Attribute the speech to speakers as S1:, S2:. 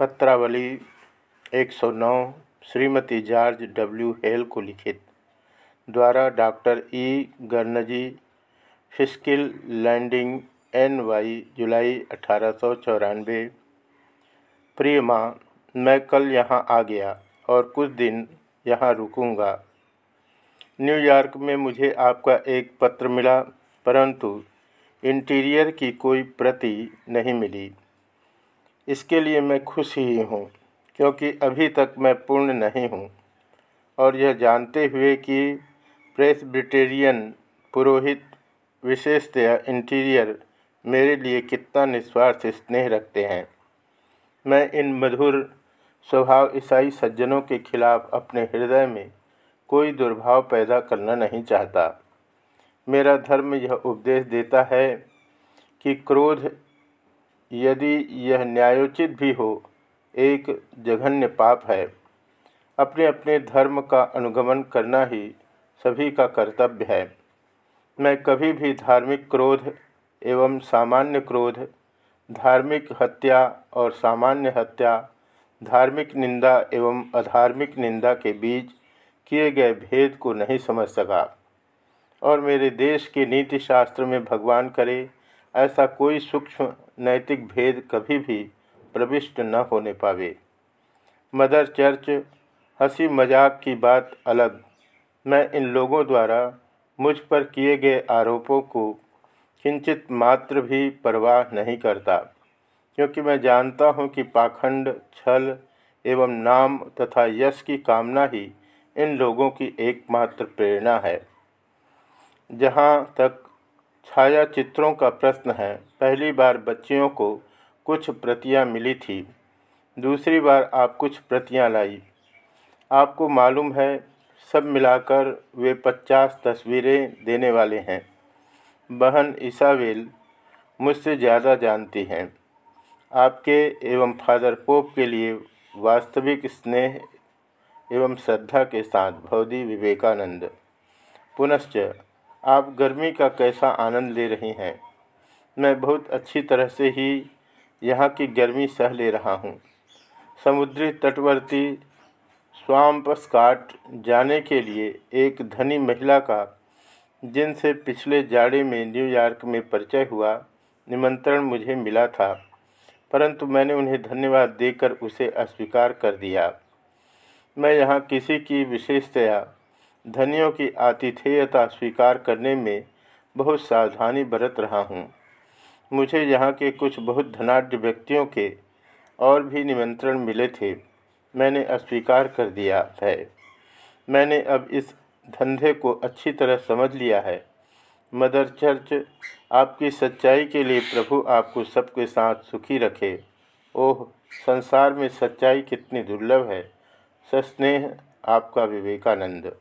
S1: पत्रावली 109 Shrimati George W Hale को लिखित, द्वारा doctor E. गर्नजी, Fishkill Landing, N Y, जुलाई अठारह सौ चौरानवे। प्रिय माँ मैं कल यहाँ आ गया और कुछ दिन यहाँ रुकूँगा। न्यूयॉर्क में मुझे आपका एक पत्र मिला, परंतु इंटीरियर की कोई प्रति नहीं मिली। इसके लिए मैं खुश ही हूँ, क्योंकि अभी तक मैं पूर्ण नहीं हूँ। और यह जानते हुए कि प्रेसबिटेरियन पुरोहित विशेषतया इंटीरियर, मेरे लिए कितना निस्वार्थ स्नेह रखते हैं। मैं इन मधुर, स्वभाव ईसाई सज्जनों के खिलाफ अपने हृदय में कोई दुर्भाव पैदा करना नहीं चाहता। मेरा धर्म यह उपदेश देता है कि क्रोध यदि यह न्यायोचित भी हो, एक जघन्य पाप है। अपने अपने धर्म का अनुगमन करना ही सभी का कर्तव्य है। मैं कभी भी धार्मिक क्रोध एवं सामान्य क्रोध, धार्मिक हत्या और सामान्य हत्या, धार्मिक निंदा एवं अधार्मिक निंदा के बीच किए गए भेद को नहीं समझ सका। और मेरे देश के नीति शास्त्र में भगवान करे ऐसा कोई सूक्ष्म नैतिक भेद कभी भी प्रविष्ट न होने पावे। मदर चर्च, हँसी मज़ाक की बात अलग। मैं इन लोगों द्वारा मुझ पर किए गए आरोपों को किंचित मात्र भी परवाह नहीं करता, क्योंकि मैं जानता हूँ कि पाखंड, छल एवं नाम तथा यश की कामना ही इन लोगों की एकमात्र प्रेरणा है। जहाँ तक छाया चित्रों का प्रश्न है। पहली बार बच्चियों को कुछ प्रतियाँ मिली थी। दूसरी बार आप कुछ प्रतियाँ लाई। आपको मालूम है, सब मिलाकर वे पचास तस्वीरें देने वाले हैं। बहन ईसावेल मुझसे ज़्यादा जानती हैं। आपके एवं फादर पोप के लिए वास्तविक स्नेह एवं श्रद्धा के साथ भौदी विवेकानंद। पुनश्च आप गर्मी का कैसा आनंद ले रही हैं? मैं बहुत अच्छी तरह से ही यहाँ की गर्मी सह ले रहा हूँ। समुद्री तटवर्ती स्वाम्पस्काट जाने के लिए एक धनी महिला का, जिनसे पिछले जाड़े में न्यूयॉर्क में परिचय हुआ, निमंत्रण मुझे मिला था, परंतु मैंने उन्हें धन्यवाद देकर उसे अस्वीकार कर दिया। मैं यहाँ किसी की विशेषतया धनियों की आतिथेयता स्वीकार करने में बहुत सावधानी बरत रहा हूँ। मुझे यहाँ के कुछ बहुत धनाढ़ व्यक्तियों के और भी निमंत्रण मिले थे। मैंने अस्वीकार कर दिया है। मैंने अब इस धंधे को अच्छी तरह समझ लिया है। मदर चर्च, आपकी सच्चाई के लिए प्रभु आपको सबके साथ सुखी रखे। ओह, संसार में सच्चाई कितनी दुर्लभ है। सस्नेह आपका विवेकानंद।